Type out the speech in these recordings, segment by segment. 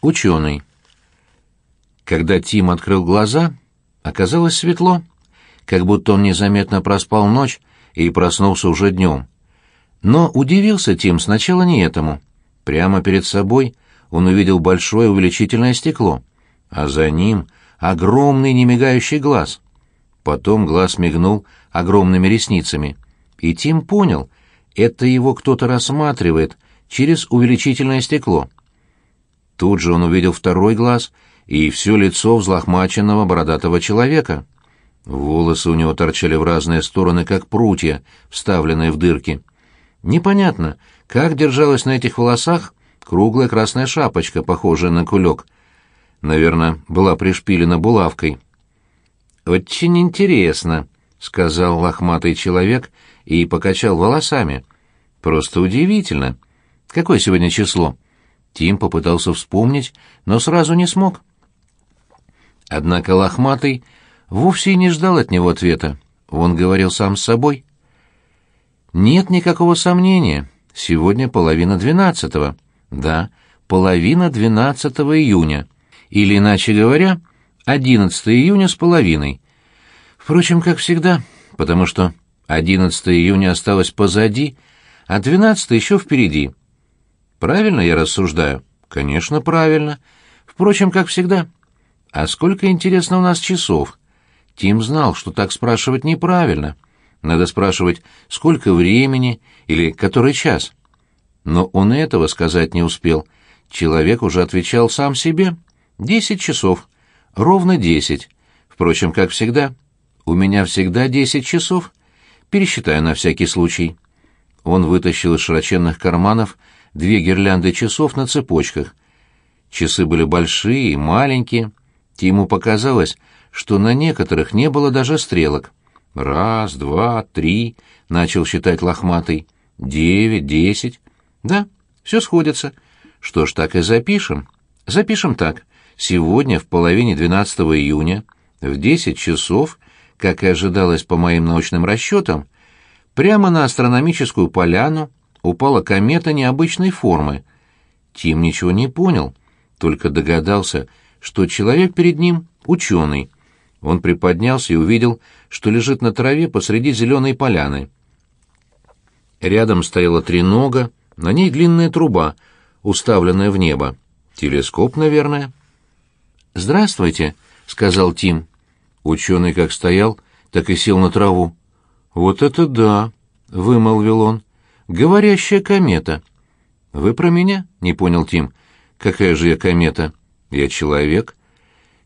Ученый. Когда Тим открыл глаза, оказалось светло, как будто он незаметно проспал ночь и проснулся уже днем. Но удивился Тим сначала не этому. Прямо перед собой он увидел большое увеличительное стекло, а за ним огромный немигающий глаз. Потом глаз мигнул огромными ресницами, и Тим понял, это его кто-то рассматривает через увеличительное стекло. Тут же он увидел второй глаз и все лицо взлохмаченного бородатого человека. Волосы у него торчали в разные стороны, как прутья, вставленные в дырки. Непонятно, как держалась на этих волосах круглая красная шапочка, похожая на кулек. Наверное, была пришпилена булавкой. «Очень интересно», — сказал лохматый человек и покачал волосами. «Просто удивительно. Какое сегодня число?» Тим попытался вспомнить, но сразу не смог. Однако лохматый вовсе не ждал от него ответа. Он говорил сам с собой. «Нет никакого сомнения. Сегодня половина двенадцатого. Да, половина двенадцатого июня. Или, иначе говоря, одиннадцатое июня с половиной. Впрочем, как всегда, потому что одиннадцатое июня осталось позади, а двенадцатое еще впереди. Правильно я рассуждаю? Конечно, правильно. Впрочем, как всегда. А сколько, интересно, у нас часов? Тим знал, что так спрашивать неправильно. Надо спрашивать, сколько времени или который час. Но он этого сказать не успел. Человек уже отвечал сам себе. Десять часов. Ровно десять. Впрочем, как всегда. У меня всегда десять часов. Пересчитаю на всякий случай. Он вытащил из широченных карманов две гирлянды часов на цепочках. Часы были большие и маленькие. Тиму показалось, что на некоторых не было даже стрелок. «Раз, два, три», — начал считать лохматый. «Девять, десять». «Да, все сходится. Что ж, так и запишем. Запишем так. Сегодня в половине двенадцатого июня в десять часов, как и ожидалось по моим научным расчетам, прямо на астрономическую поляну упала комета необычной формы. Тим ничего не понял, только догадался, что человек перед ним — ученый. Он приподнялся и увидел, что лежит на траве посреди зеленой поляны. Рядом стояла тренога, на ней длинная труба, уставленная в небо. Телескоп, наверное. «Здравствуйте», — сказал Тим. Ученый как стоял, так и сел на траву. «Вот это да», — вымолвил он. Говорящая комета. Вы про меня? Не понял Тим. Какая же я комета? Я человек.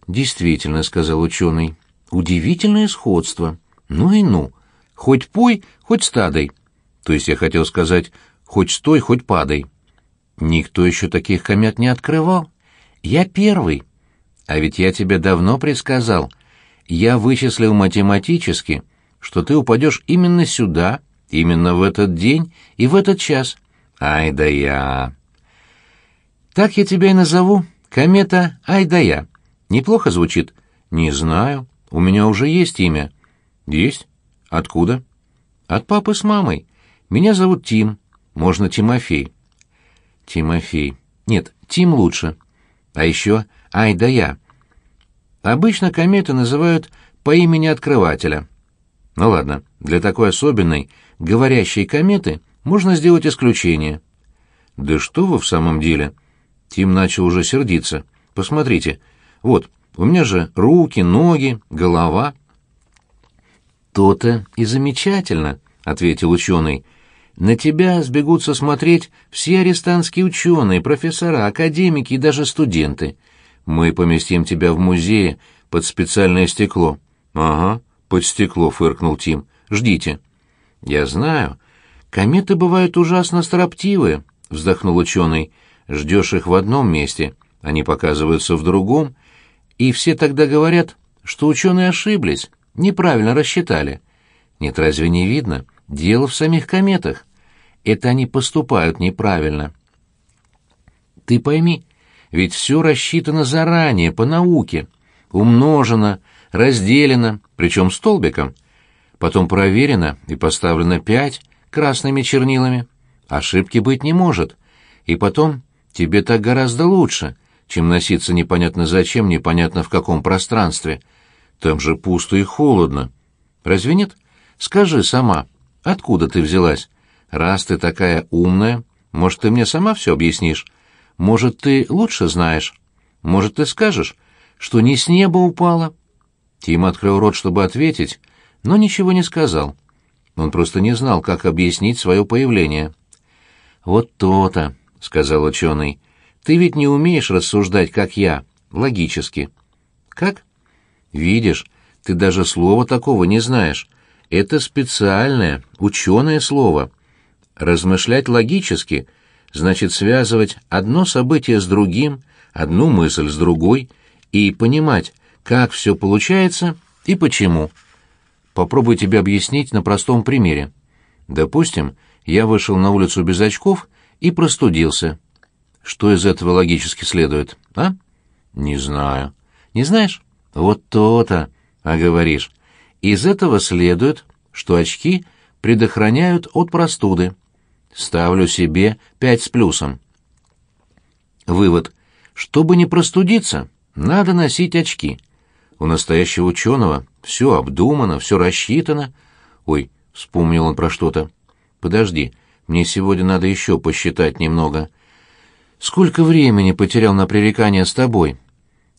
Действительно, сказал ученый. Удивительное сходство. Ну и ну. Хоть пой, хоть стадой. То есть я хотел сказать, хоть стой, хоть падай. Никто еще таких комет не открывал. Я первый. А ведь я тебе давно предсказал. Я вычислил математически, что ты упадешь именно сюда, Именно в этот день и в этот час. Ай да я. Так я тебя и назову. Комета Ай да я. Неплохо звучит? Не знаю. У меня уже есть имя. Есть? Откуда? От папы с мамой. Меня зовут Тим. Можно Тимофей. Тимофей. Нет, Тим лучше. А еще Ай да я. Обычно кометы называют по имени открывателя. Ну ладно, для такой особенной говорящей кометы можно сделать исключение. Да что вы в самом деле? Тим начал уже сердиться. Посмотрите. Вот, у меня же руки, ноги, голова. То-то и замечательно, ответил ученый. На тебя сбегутся смотреть все арестантские ученые, профессора, академики и даже студенты. Мы поместим тебя в музее под специальное стекло. Ага, под стекло, фыркнул Тим. Ждите. «Я знаю. Кометы бывают ужасно строптивые», — вздохнул ученый. «Ждешь их в одном месте, они показываются в другом, и все тогда говорят, что ученые ошиблись, неправильно рассчитали. Нет, разве не видно? Дело в самих кометах. Это они поступают неправильно». «Ты пойми, ведь все рассчитано заранее, по науке, умножено, разделено, причем столбиком» потом проверено и поставлено пять красными чернилами. Ошибки быть не может. И потом тебе так гораздо лучше. чем носиться непонятно зачем, непонятно в каком пространстве. Там же пусто и холодно. Разве нет? Скажи сама, откуда ты взялась? Раз ты такая умная, может, ты мне сама все объяснишь? Может, ты лучше знаешь? Может, ты скажешь, что не с неба упала?» Тим открыл рот, чтобы ответить, но ничего не сказал. Он просто не знал, как объяснить свое появление. «Вот то-то», — сказал ученый. «Ты ведь не умеешь рассуждать, как я, логически». «Как?» «Видишь, ты даже слова такого не знаешь. Это специальное, ученое слово. Размышлять логически значит связывать одно событие с другим, одну мысль с другой и понимать, как все получается и почему. Попробую тебе объяснить на простом примере. Допустим, я вышел на улицу без очков и простудился. Что из этого логически следует, а? Не знаю. Не знаешь? Вот то-то, а говоришь. Из этого следует, что очки предохраняют от простуды. Ставлю себе пять с плюсом. Вывод. Чтобы не простудиться, надо носить очки. У настоящего ученого все обдумано, все рассчитано. Ой, вспомнил он про что-то. Подожди, мне сегодня надо еще посчитать немного. Сколько времени потерял на пререкание с тобой?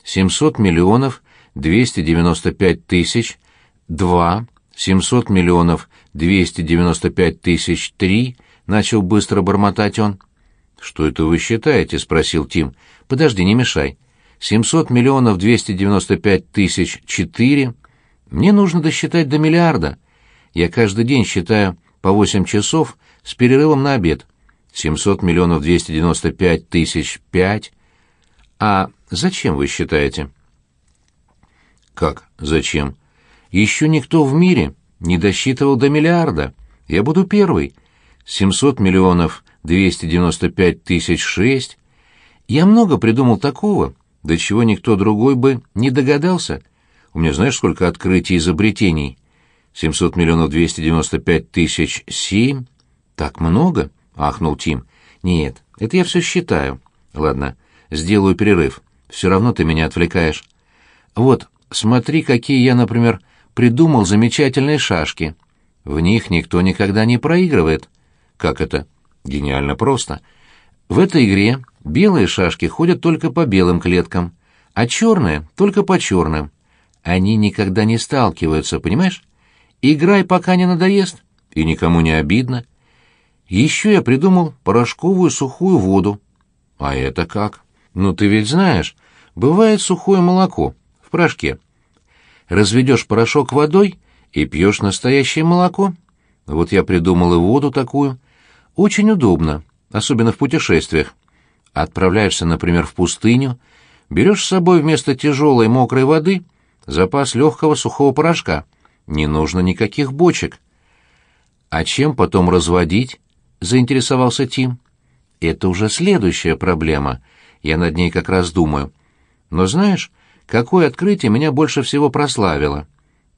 Семьсот миллионов двести девяносто пять тысяч два, семьсот миллионов двести девяносто пять тысяч три, начал быстро бормотать он. Что это вы считаете? спросил Тим. Подожди, не мешай. Семьсот миллионов двести девяносто пять тысяч четыре. Мне нужно досчитать до миллиарда. Я каждый день считаю по восемь часов с перерывом на обед. Семьсот миллионов двести девяносто пять тысяч пять. А зачем вы считаете? Как зачем? Еще никто в мире не досчитывал до миллиарда. Я буду первый. Семьсот миллионов двести девяносто пять тысяч шесть. Я много придумал такого, до чего никто другой бы не догадался. У меня знаешь, сколько открытий и изобретений? 700 миллионов 295 тысяч семь? Так много? — ахнул Тим. Нет, это я все считаю. Ладно, сделаю перерыв. Все равно ты меня отвлекаешь. Вот, смотри, какие я, например, придумал замечательные шашки. В них никто никогда не проигрывает. Как это? Гениально просто. В этой игре Белые шашки ходят только по белым клеткам, а черные — только по черным. Они никогда не сталкиваются, понимаешь? Играй, пока не надоест, и никому не обидно. Еще я придумал порошковую сухую воду. А это как? Ну, ты ведь знаешь, бывает сухое молоко в порошке. Разведешь порошок водой и пьешь настоящее молоко. Вот я придумал и воду такую. Очень удобно, особенно в путешествиях. Отправляешься, например, в пустыню, берешь с собой вместо тяжелой мокрой воды запас легкого сухого порошка. Не нужно никаких бочек. А чем потом разводить? заинтересовался Тим. Это уже следующая проблема. Я над ней как раз думаю. Но знаешь, какое открытие меня больше всего прославило?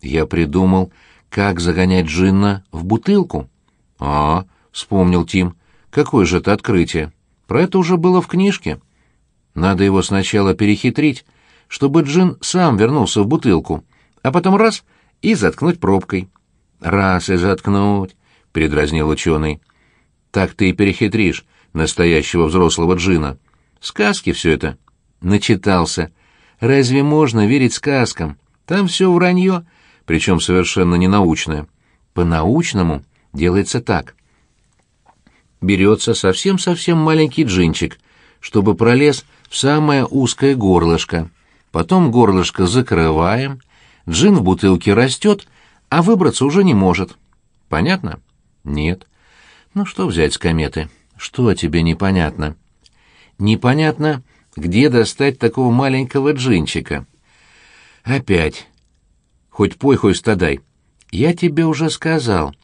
Я придумал, как загонять джинна в бутылку. А, вспомнил Тим. Какое же это открытие? Про это уже было в книжке. Надо его сначала перехитрить, чтобы Джин сам вернулся в бутылку, а потом раз — и заткнуть пробкой. «Раз и заткнуть», — передразнил ученый. «Так ты и перехитришь настоящего взрослого Джина. Сказки все это». Начитался. «Разве можно верить сказкам? Там все вранье, причем совершенно ненаучное. По-научному делается так» берется совсем-совсем маленький джинчик, чтобы пролез в самое узкое горлышко. Потом горлышко закрываем, джин в бутылке растет, а выбраться уже не может. Понятно? Нет. Ну что взять с кометы? Что тебе непонятно? Непонятно, где достать такого маленького джинчика. Опять. Хоть пой, хоть стадай. Я тебе уже сказал.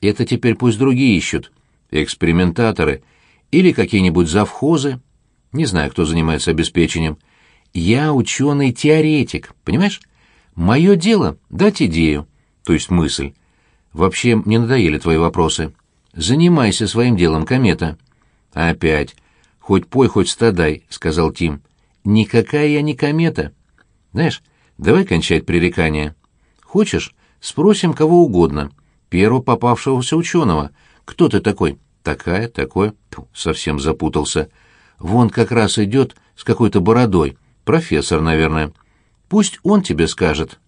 Это теперь пусть другие ищут экспериментаторы или какие-нибудь завхозы, не знаю, кто занимается обеспечением. Я ученый-теоретик, понимаешь? Мое дело — дать идею, то есть мысль. Вообще, мне надоели твои вопросы. Занимайся своим делом, комета. Опять. Хоть пой, хоть стадай, — сказал Тим. Никакая я не комета. Знаешь, давай кончать пререкания. Хочешь, спросим кого угодно. Первого попавшегося ученого. Кто ты такой? Такая, такой. Тьфу, совсем запутался. Вон как раз идет с какой-то бородой. Профессор, наверное. Пусть он тебе скажет,